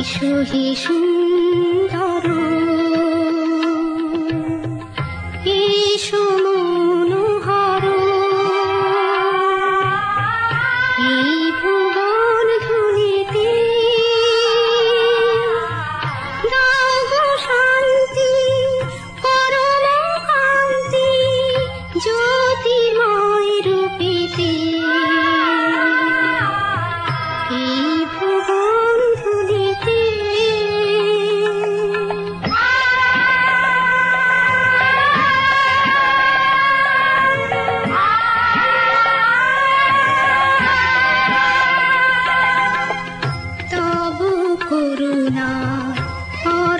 一树一树。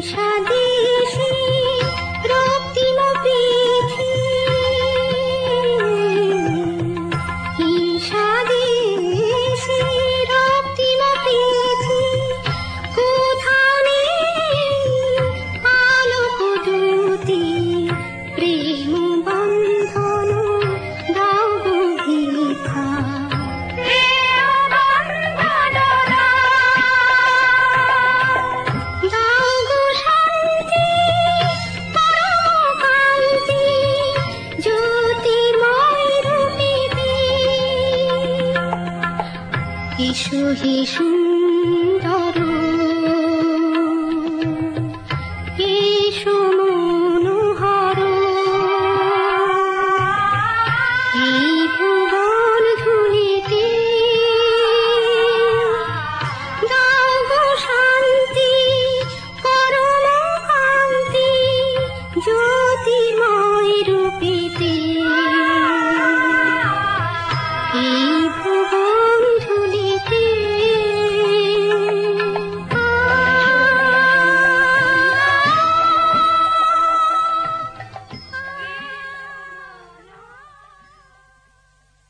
上。一树一树